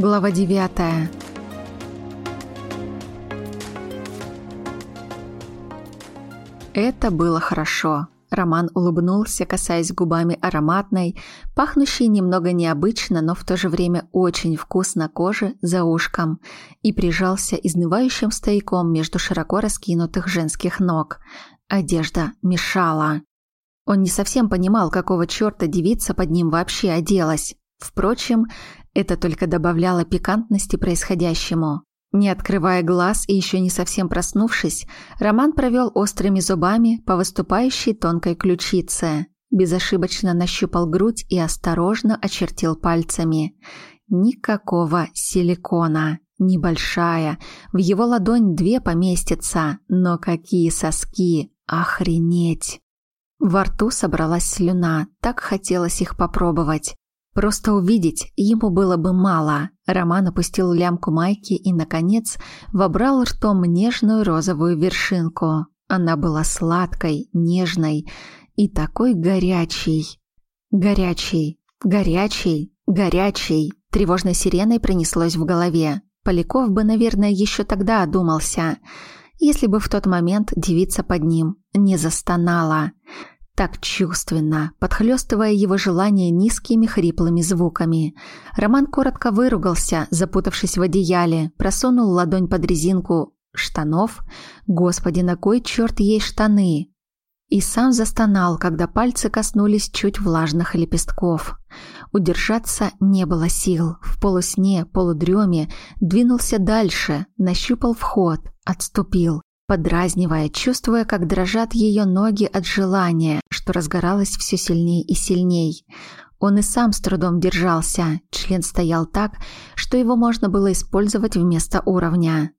Глава 9. Это было хорошо. Роман улыбнулся, касаясь губами ароматной, пахнущей немного необычно, но в то же время очень вкусно кожи за ушком, и прижался изнывающим стояком между широко раскинутых женских ног. Одежда мешала. Он не совсем понимал, какого чёрта девица под ним вообще оделась. Впрочем, это только добавляло пикантности происходящему. Не открывая глаз и еще не совсем проснувшись, Роман провел острыми зубами по выступающей тонкой ключице, безошибочно нащупал грудь и осторожно очертил пальцами. Никакого силикона. Небольшая. В его ладонь две поместится. Но какие соски! Охренеть! Во рту собралась слюна. Так хотелось их попробовать. Просто увидеть ему было бы мало. Роман опустил лямку майки и, наконец, вобрал ртом нежную розовую вершинку. Она была сладкой, нежной и такой горячей. Горячей, горячей, горячей. Тревожной сиреной пронеслось в голове. Поляков бы, наверное, еще тогда одумался, если бы в тот момент девица под ним не застонала так чувственно, подхлёстывая его желание низкими хриплыми звуками. Роман коротко выругался, запутавшись в одеяле, просунул ладонь под резинку штанов. Господи, на кой черт ей штаны? И сам застонал, когда пальцы коснулись чуть влажных лепестков. Удержаться не было сил. В полусне, полудреме двинулся дальше, нащупал вход, отступил подразнивая, чувствуя, как дрожат ее ноги от желания, что разгоралось все сильней и сильней. Он и сам с трудом держался, член стоял так, что его можно было использовать вместо уровня.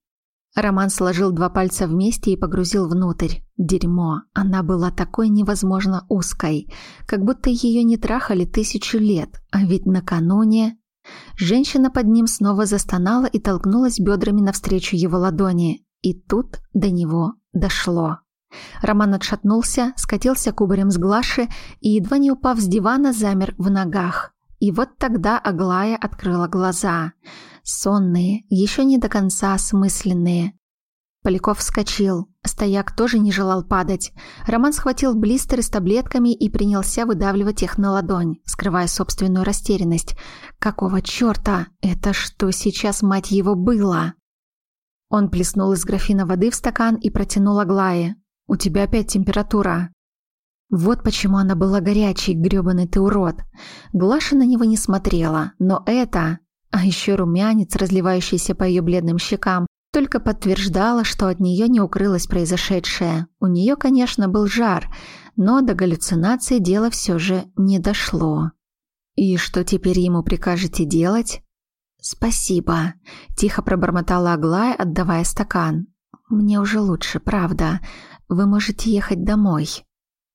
Роман сложил два пальца вместе и погрузил внутрь. Дерьмо. Она была такой невозможно узкой, как будто ее не трахали тысячу лет, а ведь накануне... Женщина под ним снова застонала и толкнулась бедрами навстречу его ладони. И тут до него дошло. Роман отшатнулся, скатился кубарем с Глаши и, едва не упав с дивана, замер в ногах. И вот тогда Аглая открыла глаза. Сонные, еще не до конца осмысленные. Поляков вскочил. Стояк тоже не желал падать. Роман схватил блистеры с таблетками и принялся выдавливать их на ладонь, скрывая собственную растерянность. Какого черта? Это что сейчас, мать его, было? Он плеснул из графина воды в стакан и протянул Аглае. «У тебя опять температура». Вот почему она была горячей, грёбаный ты урод. Глаша на него не смотрела, но это... А еще румянец, разливающийся по ее бледным щекам, только подтверждало, что от нее не укрылось произошедшее. У нее, конечно, был жар, но до галлюцинации дело все же не дошло. «И что теперь ему прикажете делать?» «Спасибо», – тихо пробормотала Аглая, отдавая стакан. «Мне уже лучше, правда. Вы можете ехать домой».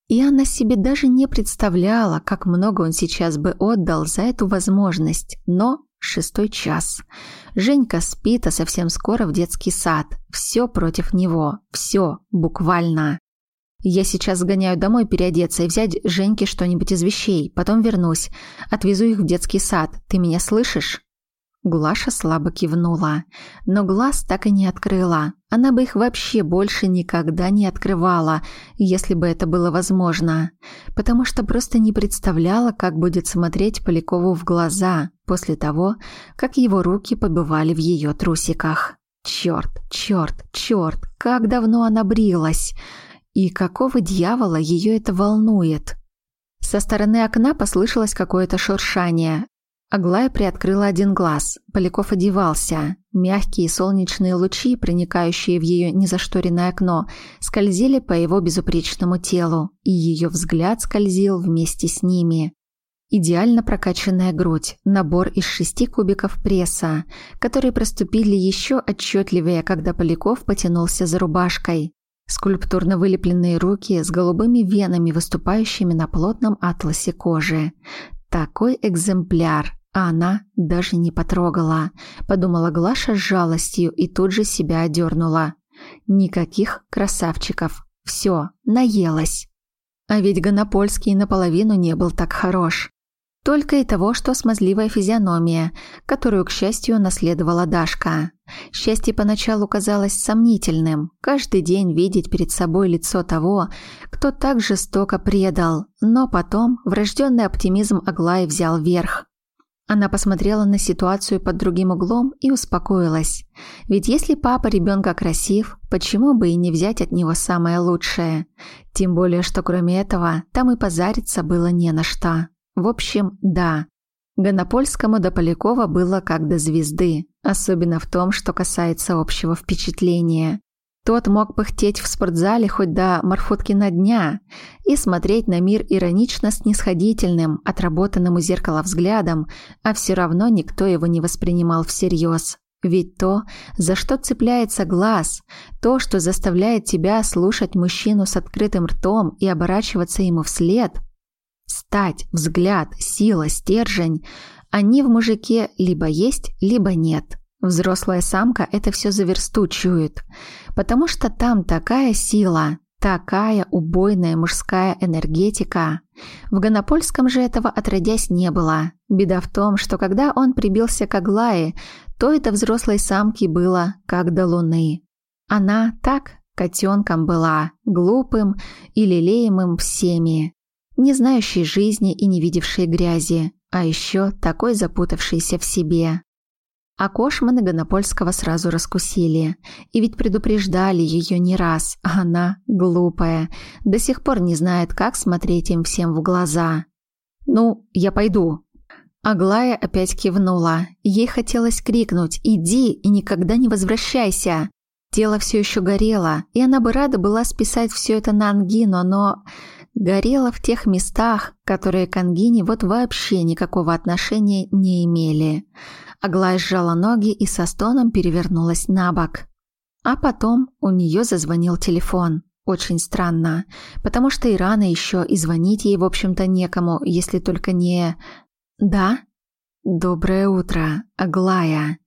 И она себе даже не представляла, как много он сейчас бы отдал за эту возможность. Но шестой час. Женька спит, а совсем скоро в детский сад. Все против него. Все, буквально. Я сейчас сгоняю домой переодеться и взять Женьке что-нибудь из вещей. Потом вернусь. Отвезу их в детский сад. Ты меня слышишь? Глаша слабо кивнула, но глаз так и не открыла. Она бы их вообще больше никогда не открывала, если бы это было возможно, потому что просто не представляла, как будет смотреть Полякову в глаза после того, как его руки побывали в ее трусиках. Черт, черт, черт, как давно она брилась! И какого дьявола ее это волнует? Со стороны окна послышалось какое-то шуршание. Аглая приоткрыла один глаз. Поляков одевался. Мягкие солнечные лучи, проникающие в ее незашторенное окно, скользили по его безупречному телу, и ее взгляд скользил вместе с ними. Идеально прокачанная грудь, набор из шести кубиков пресса, которые проступили еще отчетливее, когда Поляков потянулся за рубашкой. Скульптурно вылепленные руки с голубыми венами, выступающими на плотном атласе кожи. Такой экземпляр, а она даже не потрогала. Подумала Глаша с жалостью и тут же себя одернула. Никаких красавчиков. Все, наелась. А ведь Гонопольский наполовину не был так хорош. Только и того, что смазливая физиономия, которую, к счастью, наследовала Дашка. Счастье поначалу казалось сомнительным. Каждый день видеть перед собой лицо того, кто так жестоко предал. Но потом врожденный оптимизм Аглаи взял верх. Она посмотрела на ситуацию под другим углом и успокоилась. Ведь если папа ребенка красив, почему бы и не взять от него самое лучшее? Тем более, что кроме этого, там и позариться было не на что. В общем, да. Гонопольскому до Полякова было как до звезды, особенно в том, что касается общего впечатления. Тот мог пыхтеть в спортзале хоть до Марфуткина дня и смотреть на мир иронично снисходительным, отработанным у зеркала взглядом, а все равно никто его не воспринимал всерьез. Ведь то, за что цепляется глаз, то, что заставляет тебя слушать мужчину с открытым ртом и оборачиваться ему вслед – Стать, взгляд, сила, стержень. Они в мужике либо есть, либо нет. Взрослая самка это все за версту чует. Потому что там такая сила, такая убойная мужская энергетика. В Гонопольском же этого отродясь не было. Беда в том, что когда он прибился к Аглае, то это взрослой самке было как до луны. Она так котенком была, глупым и лелеемым всеми не знающий жизни и не видевший грязи, а еще такой запутавшийся в себе. А Кошманы Гонопольского сразу раскусили. И ведь предупреждали ее не раз, она, глупая, до сих пор не знает, как смотреть им всем в глаза. «Ну, я пойду». Аглая опять кивнула. Ей хотелось крикнуть «Иди и никогда не возвращайся!». Тело все еще горело, и она бы рада была списать все это на ангину, но горела в тех местах, которые к ангине вот вообще никакого отношения не имели. Аглая сжала ноги и со стоном перевернулась на бок. А потом у нее зазвонил телефон. Очень странно, потому что и рано еще, и звонить ей, в общем-то, некому, если только не... «Да?» «Доброе утро, Аглая».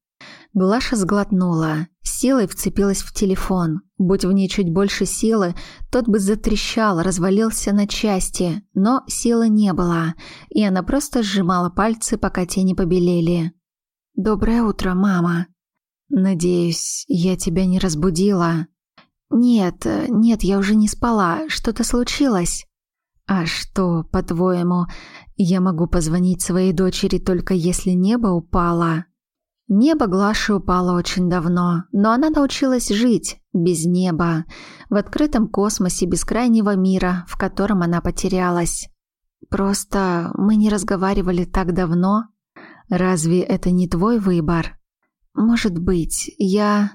Глаша сглотнула, силой вцепилась в телефон. Будь в ней чуть больше силы, тот бы затрещал, развалился на части, но силы не было, и она просто сжимала пальцы, пока те не побелели. «Доброе утро, мама». «Надеюсь, я тебя не разбудила?» «Нет, нет, я уже не спала. Что-то случилось?» «А что, по-твоему, я могу позвонить своей дочери только если небо упало?» Небо Глаши упало очень давно, но она научилась жить без неба, в открытом космосе бескрайнего мира, в котором она потерялась. Просто мы не разговаривали так давно. Разве это не твой выбор? Может быть, я...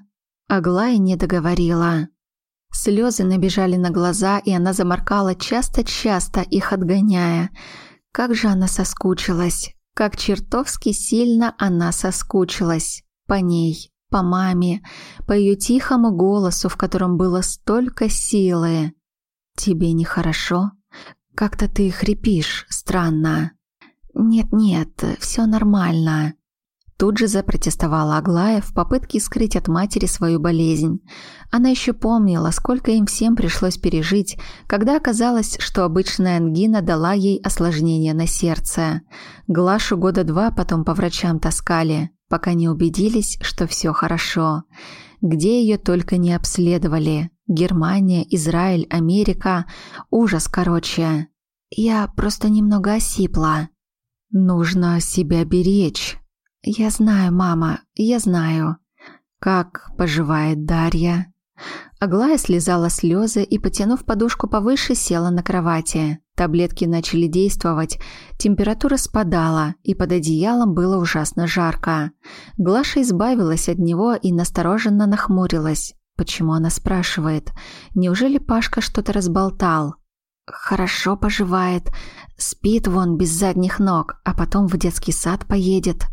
Аглая не договорила. Слезы набежали на глаза, и она заморкала часто-часто, их отгоняя. Как же она соскучилась. Как чертовски сильно она соскучилась по ней, по маме, по ее тихому голосу, в котором было столько силы. «Тебе нехорошо? Как-то ты хрипишь странно». «Нет-нет, все нормально». Тут же запротестовала Аглая в попытке скрыть от матери свою болезнь. Она еще помнила, сколько им всем пришлось пережить, когда оказалось, что обычная ангина дала ей осложнение на сердце. Глашу года два потом по врачам таскали, пока не убедились, что все хорошо. Где ее только не обследовали. Германия, Израиль, Америка. Ужас, короче. Я просто немного осипла. Нужно себя беречь. «Я знаю, мама, я знаю». «Как поживает Дарья?» Аглая слезала слезы и, потянув подушку повыше, села на кровати. Таблетки начали действовать, температура спадала, и под одеялом было ужасно жарко. Глаша избавилась от него и настороженно нахмурилась. Почему она спрашивает? Неужели Пашка что-то разболтал? «Хорошо поживает. Спит вон без задних ног, а потом в детский сад поедет.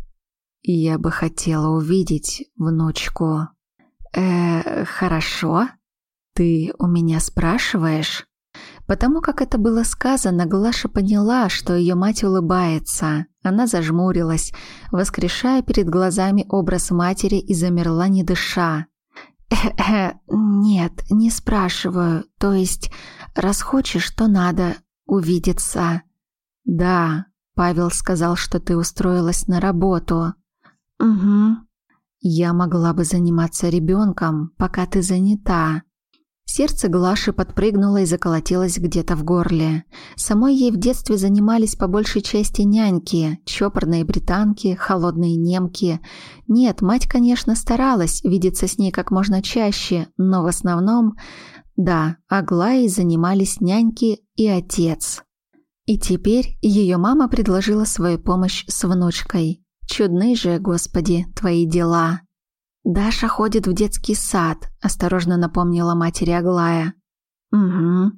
Я бы хотела увидеть внучку. Э, хорошо. Ты у меня спрашиваешь? Потому как это было сказано, Глаша поняла, что ее мать улыбается. Она зажмурилась, воскрешая перед глазами образ матери и замерла, не дыша. «Э-э, нет, не спрашиваю. То есть, раз хочешь, то надо увидеться». «Да, Павел сказал, что ты устроилась на работу. Угу. Я могла бы заниматься ребенком, пока ты занята. Сердце Глаши подпрыгнуло и заколотилось где-то в горле. Самой ей в детстве занимались по большей части няньки, чопорные британки, холодные немки. Нет, мать, конечно, старалась видеться с ней как можно чаще, но в основном, да, Аглаей занимались няньки и отец. И теперь ее мама предложила свою помощь с внучкой. Чудны же, Господи, твои дела. «Даша ходит в детский сад», – осторожно напомнила матери Аглая. «Угу.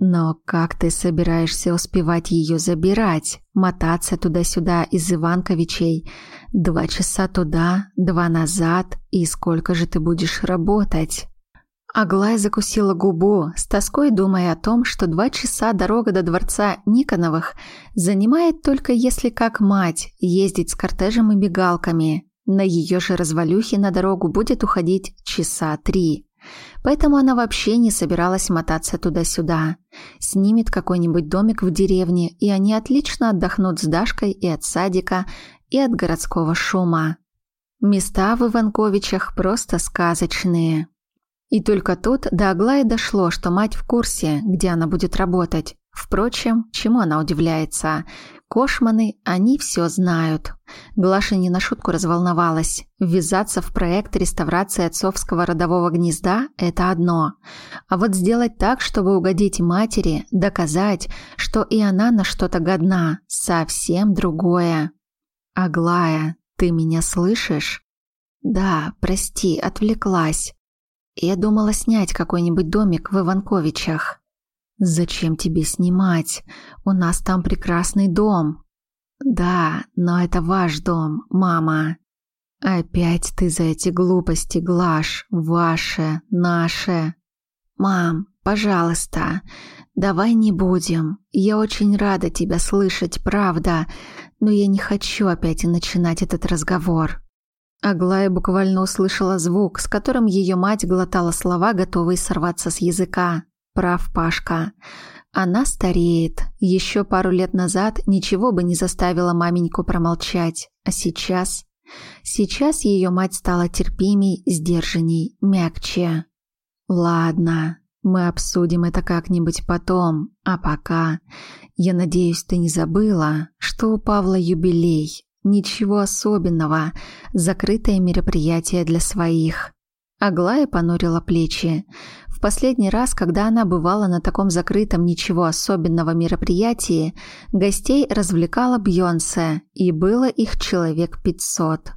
Но как ты собираешься успевать ее забирать? Мотаться туда-сюда из Иванковичей? Два часа туда, два назад, и сколько же ты будешь работать?» Аглая закусила губу, с тоской думая о том, что два часа дорога до дворца Никоновых занимает только если как мать ездить с кортежем и бегалками. На ее же развалюхе на дорогу будет уходить часа три. Поэтому она вообще не собиралась мотаться туда-сюда. Снимет какой-нибудь домик в деревне, и они отлично отдохнут с Дашкой и от садика, и от городского шума. Места в Иванковичах просто сказочные. И только тут до Аглаи дошло, что мать в курсе, где она будет работать. Впрочем, чему она удивляется? Кошманы, они все знают. Глаша не на шутку разволновалась. Ввязаться в проект реставрации отцовского родового гнезда – это одно. А вот сделать так, чтобы угодить матери, доказать, что и она на что-то годна – совсем другое. «Аглая, ты меня слышишь?» «Да, прости, отвлеклась. Я думала снять какой-нибудь домик в Иванковичах». «Зачем тебе снимать? У нас там прекрасный дом». «Да, но это ваш дом, мама». «Опять ты за эти глупости, Глаш. Ваше, наше». «Мам, пожалуйста, давай не будем. Я очень рада тебя слышать, правда, но я не хочу опять начинать этот разговор». Аглая буквально услышала звук, с которым ее мать глотала слова, готовые сорваться с языка. Прав Пашка. Она стареет. Еще пару лет назад ничего бы не заставило маменьку промолчать. А сейчас... Сейчас ее мать стала терпимей, сдержанней, мягче. Ладно, мы обсудим это как-нибудь потом. А пока... Я надеюсь, ты не забыла, что у Павла юбилей. Ничего особенного. Закрытое мероприятие для своих. Аглая понурила плечи последний раз, когда она бывала на таком закрытом ничего особенного мероприятии, гостей развлекала Бьонсе, и было их человек 500.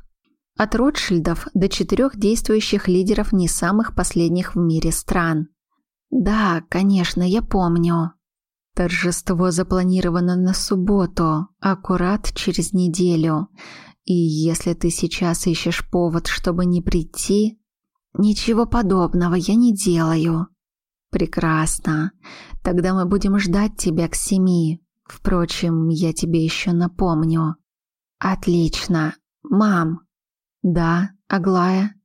От Ротшильдов до четырех действующих лидеров не самых последних в мире стран. «Да, конечно, я помню», Торжество запланировано на субботу, аккурат через неделю. И если ты сейчас ищешь повод, чтобы не прийти, «Ничего подобного я не делаю». «Прекрасно. Тогда мы будем ждать тебя к семи. Впрочем, я тебе еще напомню». «Отлично. Мам». «Да, Аглая?»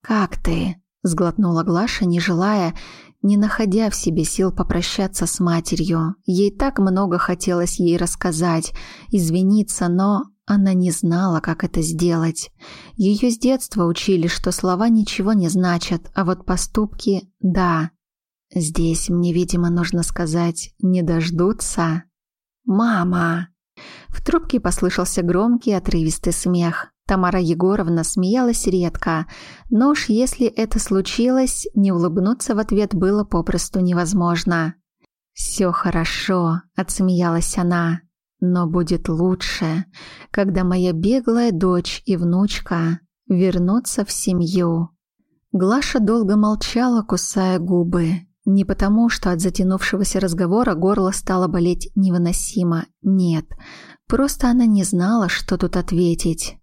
«Как ты?» – сглотнула Глаша, не желая, не находя в себе сил попрощаться с матерью. Ей так много хотелось ей рассказать, извиниться, но она не знала, как это сделать. Ее с детства учили, что слова ничего не значат, а вот поступки – да. Здесь мне, видимо, нужно сказать «не дождутся». «Мама!» В трубке послышался громкий отрывистый смех. Тамара Егоровна смеялась редко, но уж если это случилось, не улыбнуться в ответ было попросту невозможно. «Все хорошо», – отсмеялась она. Но будет лучше, когда моя беглая дочь и внучка вернутся в семью. Глаша долго молчала, кусая губы. Не потому, что от затянувшегося разговора горло стало болеть невыносимо. Нет, просто она не знала, что тут ответить.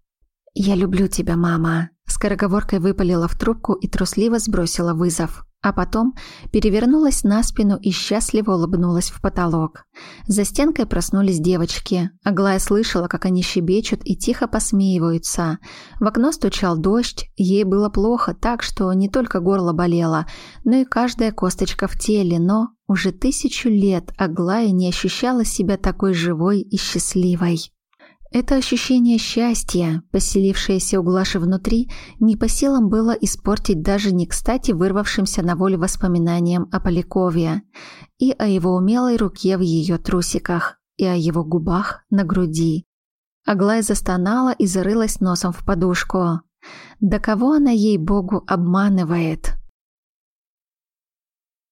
«Я люблю тебя, мама», – скороговоркой выпалила в трубку и трусливо сбросила вызов. А потом перевернулась на спину и счастливо улыбнулась в потолок. За стенкой проснулись девочки. Аглая слышала, как они щебечут и тихо посмеиваются. В окно стучал дождь, ей было плохо так, что не только горло болело, но и каждая косточка в теле, но уже тысячу лет Аглая не ощущала себя такой живой и счастливой. Это ощущение счастья, поселившееся у Глаши внутри, не по силам было испортить даже не кстати вырвавшимся на волю воспоминаниям о Полякове и о его умелой руке в ее трусиках, и о его губах на груди. Аглая застонала и зарылась носом в подушку. Да кого она ей, богу, обманывает?